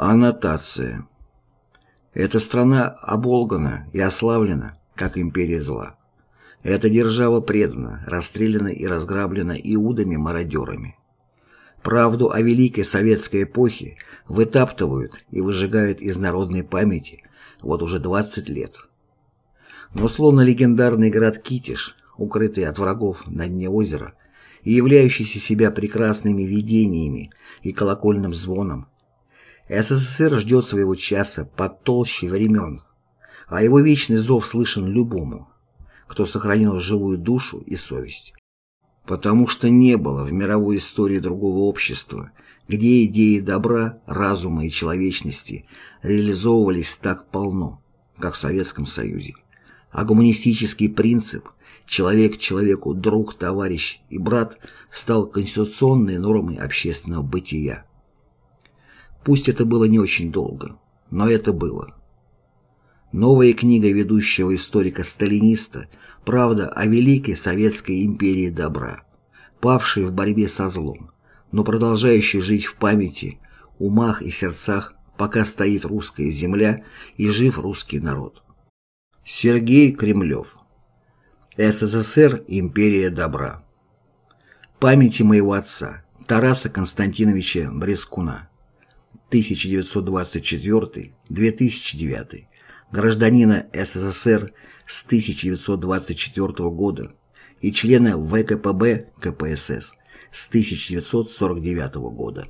Аннотация. Эта страна оболгана и ославлена, как империя зла. Эта держава предана, расстреляна и разграблена иудами-мародерами. Правду о великой советской эпохе вытаптывают и выжигают из народной памяти вот уже 20 лет. Но словно легендарный город Китиш, укрытый от врагов на дне озера и являющийся себя прекрасными видениями и колокольным звоном, СССР ждет своего часа под толщей времен, а его вечный зов слышен любому, кто сохранил живую душу и совесть. Потому что не было в мировой истории другого общества, где идеи добра, разума и человечности реализовывались так полно, как в Советском Союзе, а гуманистический принцип «человек человеку друг, товарищ и брат» стал конституционной нормой общественного бытия. Пусть это было не очень долго, но это было. Новая книга ведущего историка-сталиниста «Правда о Великой Советской империи добра», павшей в борьбе со злом, но продолжающей жить в памяти, умах и сердцах, пока стоит русская земля и жив русский народ. Сергей Кремлев СССР «Империя добра» Памяти моего отца Тараса Константиновича Брескуна 1924-2009, гражданина СССР с 1924 года и члена ВКПБ КПСС с 1949 года.